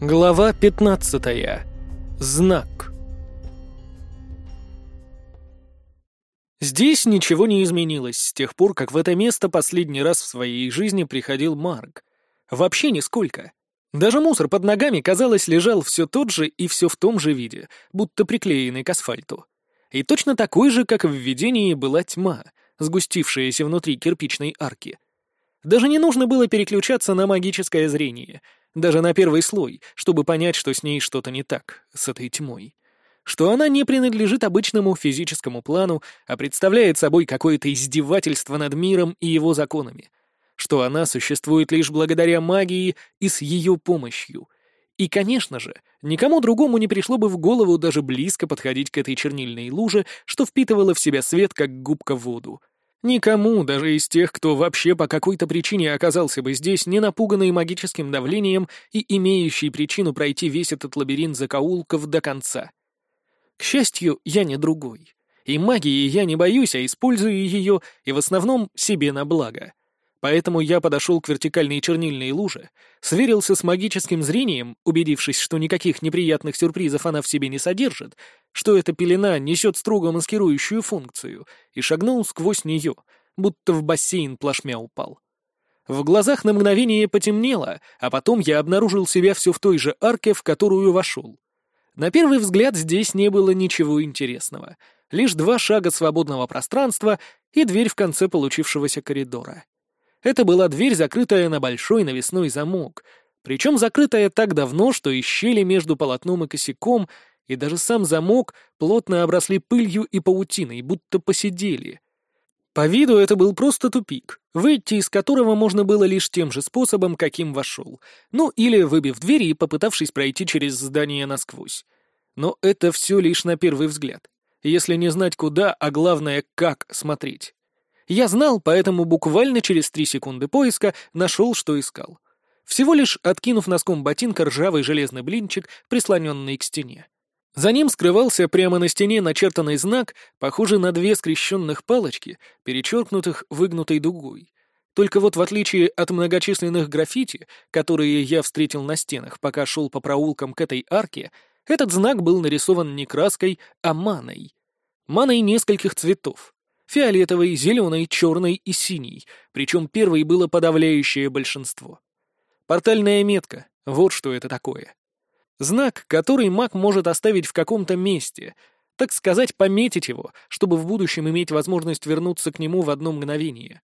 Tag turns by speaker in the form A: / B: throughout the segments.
A: Глава 15. Знак. Здесь ничего не изменилось с тех пор, как в это место последний раз в своей жизни приходил Марк. Вообще нисколько. Даже мусор под ногами, казалось, лежал все тот же и все в том же виде, будто приклеенный к асфальту. И точно такой же, как в видении, была тьма, сгустившаяся внутри кирпичной арки. Даже не нужно было переключаться на магическое зрение — даже на первый слой, чтобы понять, что с ней что-то не так, с этой тьмой. Что она не принадлежит обычному физическому плану, а представляет собой какое-то издевательство над миром и его законами. Что она существует лишь благодаря магии и с ее помощью. И, конечно же, никому другому не пришло бы в голову даже близко подходить к этой чернильной луже, что впитывала в себя свет, как губка в воду — Никому, даже из тех, кто вообще по какой-то причине оказался бы здесь, не напуганный магическим давлением и имеющий причину пройти весь этот лабиринт закоулков до конца. К счастью, я не другой. И магии я не боюсь, а использую ее, и в основном себе на благо. Поэтому я подошел к вертикальной чернильной луже, сверился с магическим зрением, убедившись, что никаких неприятных сюрпризов она в себе не содержит, что эта пелена несет строго маскирующую функцию, и шагнул сквозь нее, будто в бассейн плашмя упал. В глазах на мгновение потемнело, а потом я обнаружил себя все в той же арке, в которую вошел. На первый взгляд здесь не было ничего интересного. Лишь два шага свободного пространства и дверь в конце получившегося коридора. Это была дверь, закрытая на большой навесной замок, причем закрытая так давно, что из щели между полотном и косяком, и даже сам замок плотно обросли пылью и паутиной, будто посидели. По виду это был просто тупик, выйти из которого можно было лишь тем же способом, каким вошел, ну или выбив дверь и попытавшись пройти через здание насквозь. Но это все лишь на первый взгляд, если не знать куда, а главное, как смотреть. Я знал, поэтому буквально через три секунды поиска нашел, что искал. Всего лишь откинув носком ботинка ржавый железный блинчик, прислоненный к стене. За ним скрывался прямо на стене начертанный знак, похожий на две скрещенных палочки, перечеркнутых выгнутой дугой. Только вот в отличие от многочисленных граффити, которые я встретил на стенах, пока шел по проулкам к этой арке, этот знак был нарисован не краской, а маной. Маной нескольких цветов. Фиолетовый, зеленый, черный и синий, причем первый было подавляющее большинство. Портальная метка — вот что это такое. Знак, который маг может оставить в каком-то месте, так сказать, пометить его, чтобы в будущем иметь возможность вернуться к нему в одно мгновение.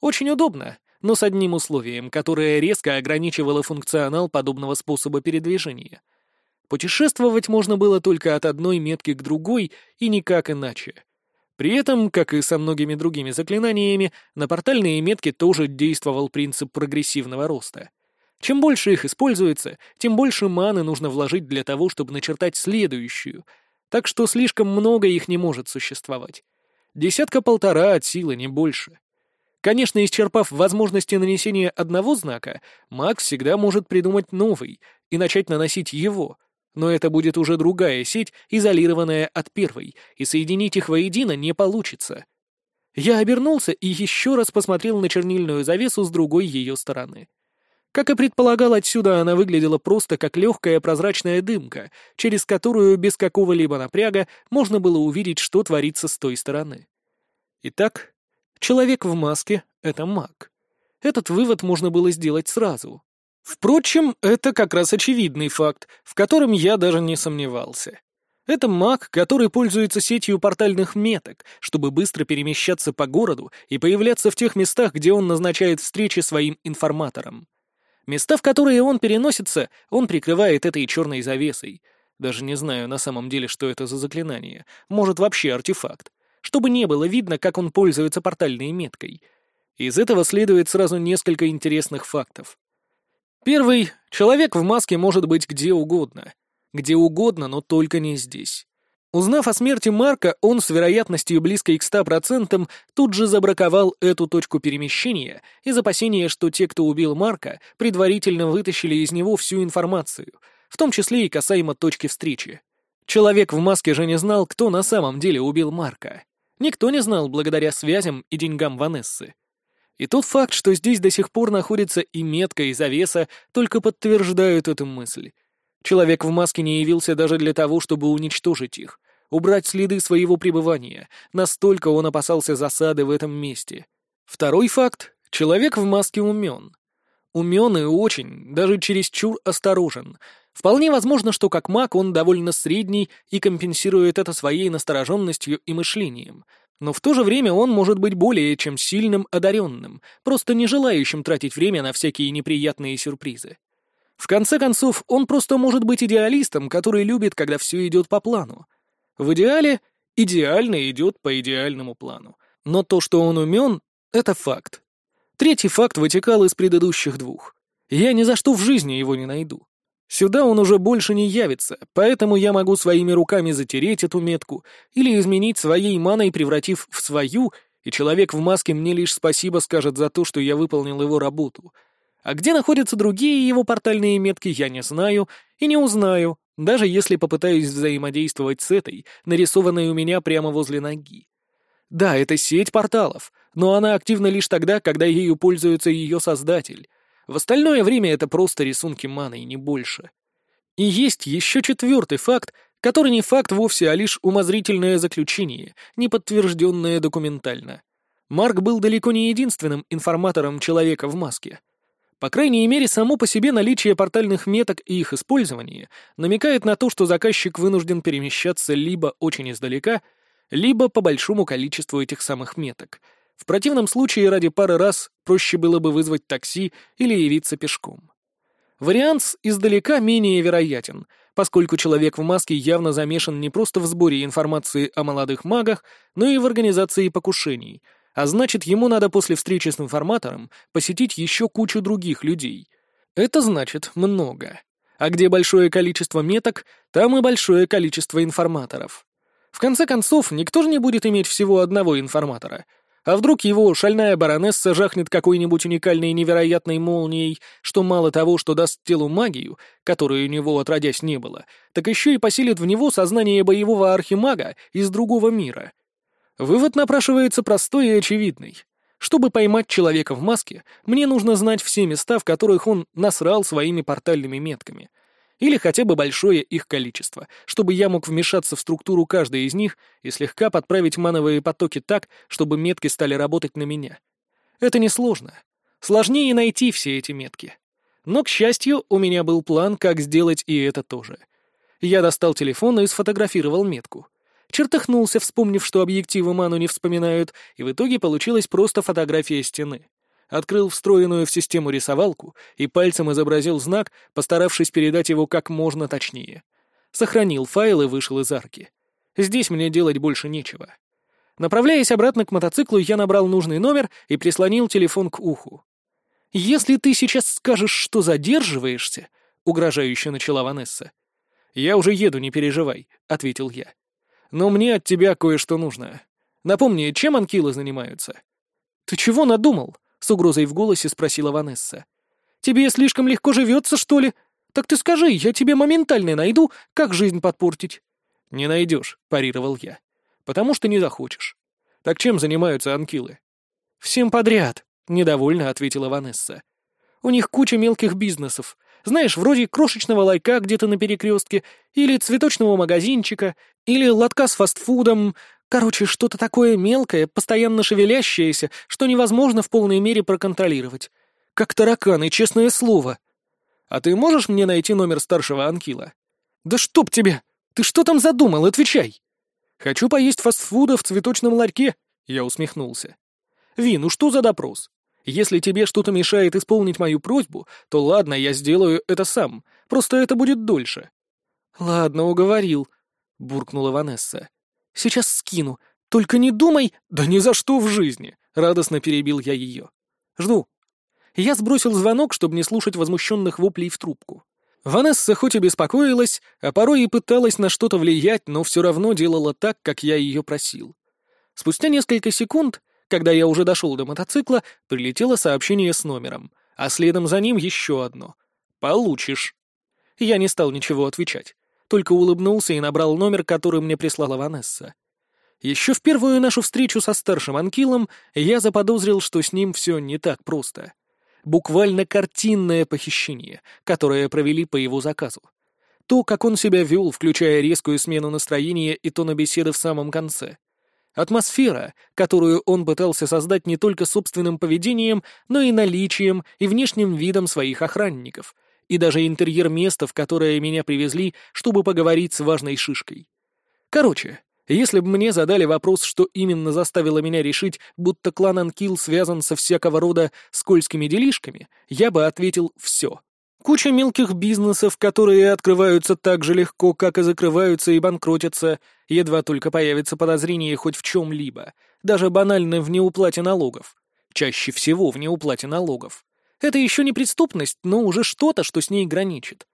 A: Очень удобно, но с одним условием, которое резко ограничивало функционал подобного способа передвижения. Путешествовать можно было только от одной метки к другой и никак иначе. При этом, как и со многими другими заклинаниями, на портальные метки тоже действовал принцип прогрессивного роста. Чем больше их используется, тем больше маны нужно вложить для того, чтобы начертать следующую, так что слишком много их не может существовать. Десятка-полтора от силы, не больше. Конечно, исчерпав возможности нанесения одного знака, маг всегда может придумать новый и начать наносить его — но это будет уже другая сеть, изолированная от первой, и соединить их воедино не получится. Я обернулся и еще раз посмотрел на чернильную завесу с другой ее стороны. Как и предполагал, отсюда она выглядела просто как легкая прозрачная дымка, через которую без какого-либо напряга можно было увидеть, что творится с той стороны. Итак, человек в маске — это маг. Этот вывод можно было сделать сразу. Впрочем, это как раз очевидный факт, в котором я даже не сомневался. Это маг, который пользуется сетью портальных меток, чтобы быстро перемещаться по городу и появляться в тех местах, где он назначает встречи своим информаторам. Места, в которые он переносится, он прикрывает этой черной завесой. Даже не знаю на самом деле, что это за заклинание. Может, вообще артефакт. Чтобы не было видно, как он пользуется портальной меткой. Из этого следует сразу несколько интересных фактов. Первый — человек в маске может быть где угодно. Где угодно, но только не здесь. Узнав о смерти Марка, он с вероятностью близкой к 100% тут же забраковал эту точку перемещения из опасения, что те, кто убил Марка, предварительно вытащили из него всю информацию, в том числе и касаемо точки встречи. Человек в маске же не знал, кто на самом деле убил Марка. Никто не знал благодаря связям и деньгам Ванессы. И тот факт, что здесь до сих пор находится и метка, и завеса, только подтверждают эту мысль. Человек в маске не явился даже для того, чтобы уничтожить их, убрать следы своего пребывания. Настолько он опасался засады в этом месте. Второй факт — человек в маске умен. Умен и очень, даже чересчур осторожен. Вполне возможно, что как маг он довольно средний и компенсирует это своей настороженностью и мышлением. Но в то же время он может быть более чем сильным одаренным, просто не желающим тратить время на всякие неприятные сюрпризы. В конце концов, он просто может быть идеалистом, который любит, когда все идет по плану. В идеале идеально идет по идеальному плану. Но то, что он умен, — это факт. Третий факт вытекал из предыдущих двух. Я ни за что в жизни его не найду. Сюда он уже больше не явится, поэтому я могу своими руками затереть эту метку или изменить своей маной, превратив в свою, и человек в маске мне лишь спасибо скажет за то, что я выполнил его работу. А где находятся другие его портальные метки, я не знаю и не узнаю, даже если попытаюсь взаимодействовать с этой, нарисованной у меня прямо возле ноги. Да, это сеть порталов, но она активна лишь тогда, когда ею пользуется ее создатель. В остальное время это просто рисунки маны и не больше. И есть еще четвертый факт, который не факт вовсе, а лишь умозрительное заключение, не подтвержденное документально. Марк был далеко не единственным информатором человека в маске. По крайней мере, само по себе наличие портальных меток и их использование намекает на то, что заказчик вынужден перемещаться либо очень издалека, либо по большому количеству этих самых меток. В противном случае ради пары раз проще было бы вызвать такси или явиться пешком. Вариант издалека менее вероятен, поскольку человек в маске явно замешан не просто в сборе информации о молодых магах, но и в организации покушений, а значит, ему надо после встречи с информатором посетить еще кучу других людей. Это значит много. А где большое количество меток, там и большое количество информаторов. В конце концов, никто же не будет иметь всего одного информатора. А вдруг его шальная баронесса жахнет какой-нибудь уникальной невероятной молнией, что мало того, что даст телу магию, которой у него отродясь не было, так еще и поселит в него сознание боевого архимага из другого мира. Вывод напрашивается простой и очевидный. Чтобы поймать человека в маске, мне нужно знать все места, в которых он насрал своими портальными метками — или хотя бы большое их количество, чтобы я мог вмешаться в структуру каждой из них и слегка подправить мановые потоки так, чтобы метки стали работать на меня. Это несложно. Сложнее найти все эти метки. Но, к счастью, у меня был план, как сделать и это тоже. Я достал телефон и сфотографировал метку. Чертыхнулся, вспомнив, что объективы ману не вспоминают, и в итоге получилась просто фотография стены открыл встроенную в систему рисовалку и пальцем изобразил знак, постаравшись передать его как можно точнее. Сохранил файл и вышел из арки. Здесь мне делать больше нечего. Направляясь обратно к мотоциклу, я набрал нужный номер и прислонил телефон к уху. «Если ты сейчас скажешь, что задерживаешься», — угрожающе начала Ванесса. «Я уже еду, не переживай», — ответил я. «Но мне от тебя кое-что нужно. Напомни, чем анкилы занимаются?» «Ты чего надумал?» — с угрозой в голосе спросила Ванесса. «Тебе слишком легко живется, что ли? Так ты скажи, я тебе моментально найду, как жизнь подпортить». «Не найдешь», — парировал я. «Потому что не захочешь. Так чем занимаются анкилы?» «Всем подряд», — недовольно ответила Ванесса. «У них куча мелких бизнесов. Знаешь, вроде крошечного лайка где-то на перекрестке, или цветочного магазинчика, или лотка с фастфудом, Короче, что-то такое мелкое, постоянно шевелящееся, что невозможно в полной мере проконтролировать. Как тараканы, честное слово. А ты можешь мне найти номер старшего Анкила? Да чтоб тебе! Ты что там задумал? Отвечай! Хочу поесть фастфуда в цветочном ларьке. Я усмехнулся. Ви, ну что за допрос? Если тебе что-то мешает исполнить мою просьбу, то ладно, я сделаю это сам. Просто это будет дольше. Ладно, уговорил, буркнула Ванесса. Сейчас скину. Только не думай...» «Да ни за что в жизни!» — радостно перебил я ее. «Жду». Я сбросил звонок, чтобы не слушать возмущенных воплей в трубку. Ванесса хоть и беспокоилась, а порой и пыталась на что-то влиять, но все равно делала так, как я ее просил. Спустя несколько секунд, когда я уже дошел до мотоцикла, прилетело сообщение с номером, а следом за ним еще одно. «Получишь». Я не стал ничего отвечать только улыбнулся и набрал номер, который мне прислала Ванесса. Еще в первую нашу встречу со старшим Анкилом я заподозрил, что с ним все не так просто. Буквально картинное похищение, которое провели по его заказу. то, как он себя вел, включая резкую смену настроения и тона беседы в самом конце. Атмосфера, которую он пытался создать не только собственным поведением, но и наличием и внешним видом своих охранников, и даже интерьер места, в которое меня привезли, чтобы поговорить с важной шишкой. Короче, если бы мне задали вопрос, что именно заставило меня решить, будто клан Анкил связан со всякого рода скользкими делишками, я бы ответил «все». Куча мелких бизнесов, которые открываются так же легко, как и закрываются и банкротятся, едва только появится подозрение хоть в чем-либо, даже банально в неуплате налогов. Чаще всего в неуплате налогов. Это еще не преступность, но уже что-то, что с ней граничит.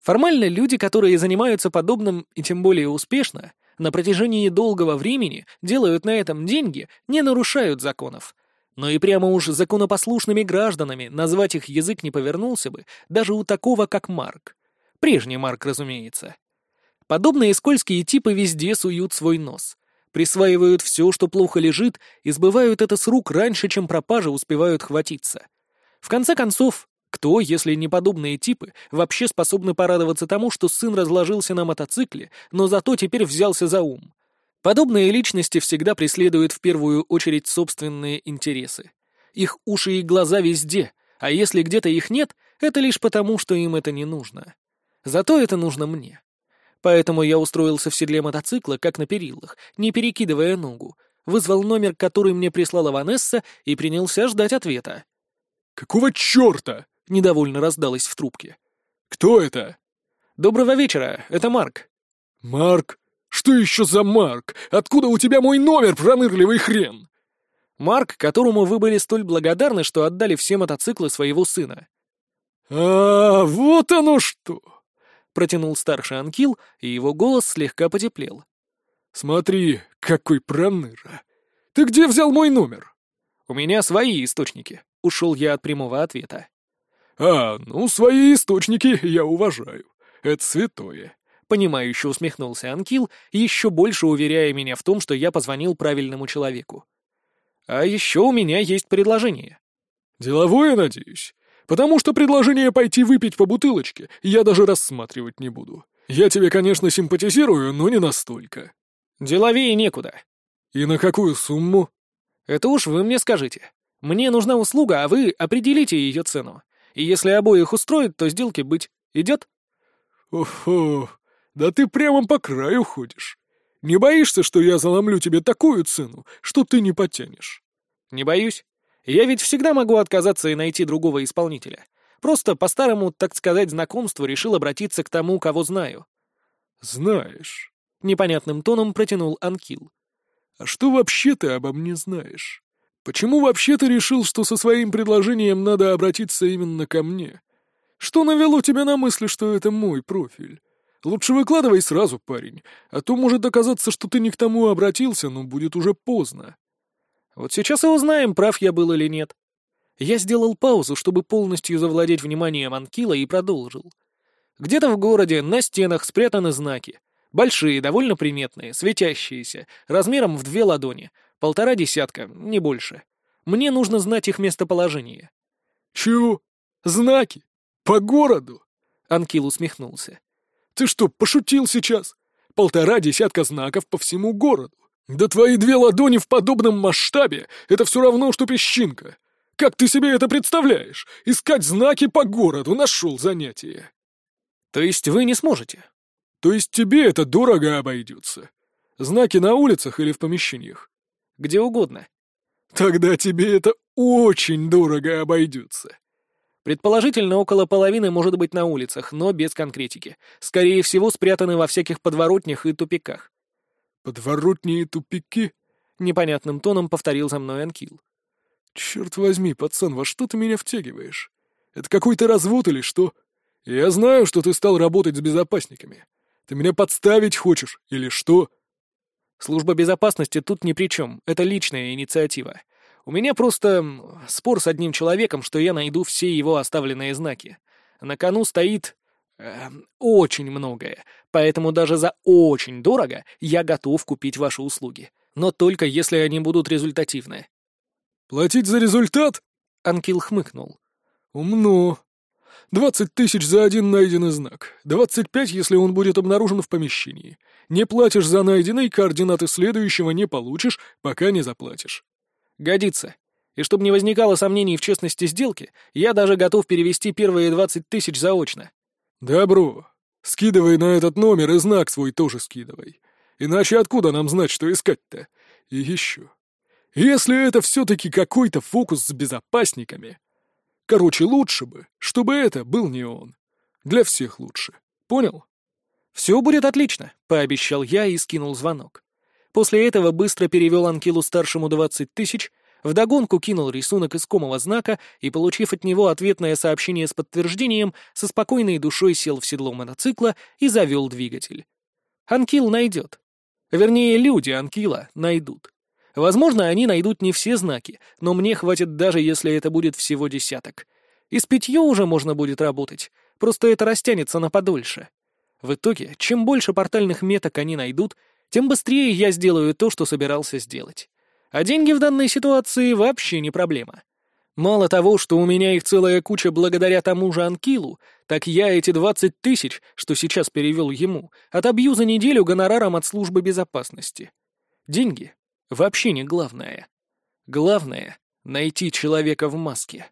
A: Формально люди, которые занимаются подобным, и тем более успешно, на протяжении долгого времени делают на этом деньги, не нарушают законов, но и прямо уж законопослушными гражданами назвать их язык не повернулся бы, даже у такого, как Марк. Прежний Марк, разумеется. Подобные скользкие типы везде суют свой нос. Присваивают все, что плохо лежит, и сбывают это с рук раньше, чем пропажи успевают хватиться. В конце концов, кто, если не подобные типы, вообще способны порадоваться тому, что сын разложился на мотоцикле, но зато теперь взялся за ум? Подобные личности всегда преследуют в первую очередь собственные интересы. Их уши и глаза везде, а если где-то их нет, это лишь потому, что им это не нужно. Зато это нужно мне. Поэтому я устроился в седле мотоцикла, как на перилах, не перекидывая ногу, вызвал номер, который мне прислала Ванесса, и принялся ждать ответа.
B: «Какого черта?» — недовольно раздалось в трубке. «Кто это?»
A: «Доброго вечера, это Марк».
B: «Марк? «Что еще за Марк? Откуда у тебя мой номер, пронырливый хрен?»
A: Марк, которому вы были столь благодарны, что отдали все мотоциклы своего сына.
B: «А, вот оно что!»
A: — протянул старший Анкил, и его голос слегка потеплел.
B: «Смотри, какой проныра! Ты где взял мой номер?»
A: «У меня свои источники», — ушел я от прямого ответа.
B: «А, ну, свои источники я уважаю. Это святое.
A: Понимающе усмехнулся Анкил, еще больше уверяя меня в том, что я позвонил правильному человеку. А еще у меня есть предложение.
B: Деловое, надеюсь? Потому что предложение пойти выпить по бутылочке я даже рассматривать не буду. Я тебе, конечно, симпатизирую, но не настолько.
A: Деловее некуда.
B: И на какую сумму?
A: Это уж вы мне скажите. Мне нужна услуга, а вы определите ее цену. И если обоих устроит, то сделки быть. Идет?
B: Охо, да ты прямо по краю ходишь. Не боишься, что я заломлю тебе такую цену, что ты не потянешь?»
A: «Не боюсь. Я ведь всегда могу отказаться и найти другого исполнителя. Просто по старому, так сказать, знакомству решил обратиться к тому, кого знаю».
B: «Знаешь», —
A: непонятным тоном протянул Анкил.
B: «А что вообще ты обо мне знаешь? Почему вообще ты решил, что со своим предложением надо обратиться именно ко мне? Что навело тебя на мысли, что это мой профиль?» Лучше выкладывай сразу, парень, а то может оказаться, что ты не к тому обратился, но будет уже поздно.
A: Вот сейчас и узнаем, прав я был или нет. Я сделал паузу, чтобы полностью завладеть вниманием Анкила и продолжил. Где-то в городе на стенах спрятаны знаки. Большие, довольно приметные, светящиеся, размером в две ладони, полтора десятка, не больше. Мне нужно знать их местоположение.
B: «Чего? Знаки? По городу?»
A: Анкил усмехнулся.
B: Ты что, пошутил сейчас? Полтора десятка знаков по всему городу. Да твои две ладони в подобном масштабе — это все равно, что песчинка. Как ты себе это представляешь? Искать знаки по городу нашел занятие.
A: То есть вы не сможете?
B: То есть тебе это дорого обойдется. Знаки на улицах или в помещениях?
A: Где угодно.
B: Тогда тебе это очень дорого обойдется.
A: Предположительно, около половины может быть на улицах, но без конкретики. Скорее всего, спрятаны во всяких подворотнях и тупиках.
B: «Подворотни и тупики?»
A: — непонятным тоном повторил за мной Анкил.
B: «Черт возьми, пацан, во что ты меня втягиваешь? Это какой-то развод или что? Я знаю, что ты стал работать с безопасниками. Ты меня подставить хочешь или что?»
A: «Служба безопасности тут ни при чем. Это личная инициатива. У меня просто спор с одним человеком, что я найду все его оставленные знаки. На кону стоит э, очень многое, поэтому даже за очень дорого я готов купить ваши услуги. Но только если они будут результативны.
B: «Платить за результат?»
A: Анкил хмыкнул.
B: «Умно. Двадцать тысяч за один найденный знак. Двадцать пять, если он будет обнаружен в помещении. Не платишь за найденный, координаты следующего не получишь, пока не заплатишь.
A: Годится. И чтобы не возникало сомнений в честности сделки, я даже готов перевести первые двадцать тысяч заочно.
B: Добро. Скидывай на этот номер и знак свой тоже скидывай. Иначе откуда нам знать, что искать-то? И еще. Если это все-таки какой-то фокус с безопасниками... Короче, лучше бы, чтобы это был не он. Для всех лучше. Понял?
A: «Все будет отлично», — пообещал я и скинул звонок. После этого быстро перевел Анкилу-старшему двадцать тысяч, вдогонку кинул рисунок искомого знака и, получив от него ответное сообщение с подтверждением, со спокойной душой сел в седло мотоцикла и завел двигатель. Анкил найдет. Вернее, люди Анкила найдут. Возможно, они найдут не все знаки, но мне хватит даже если это будет всего десяток. И с пятью уже можно будет работать, просто это растянется на подольше. В итоге, чем больше портальных меток они найдут, тем быстрее я сделаю то, что собирался сделать. А деньги в данной ситуации вообще не проблема. Мало того, что у меня их целая куча благодаря тому же Анкилу, так я эти двадцать тысяч, что сейчас перевел ему, отобью за неделю гонораром от службы безопасности. Деньги вообще не главное. Главное — найти человека в маске.